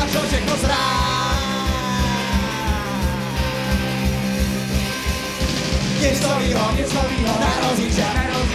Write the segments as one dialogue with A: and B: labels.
A: začal všechno zrát. Nic novýho, nic novýho, na rozíče, na rozíče.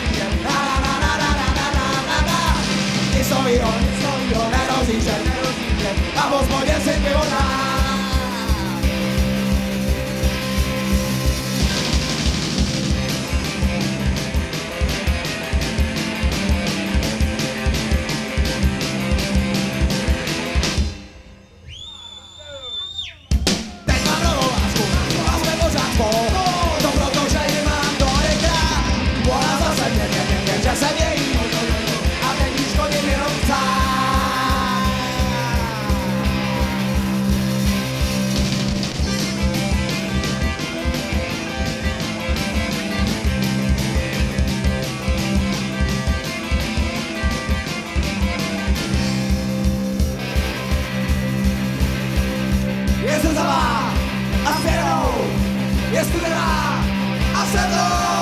A: settle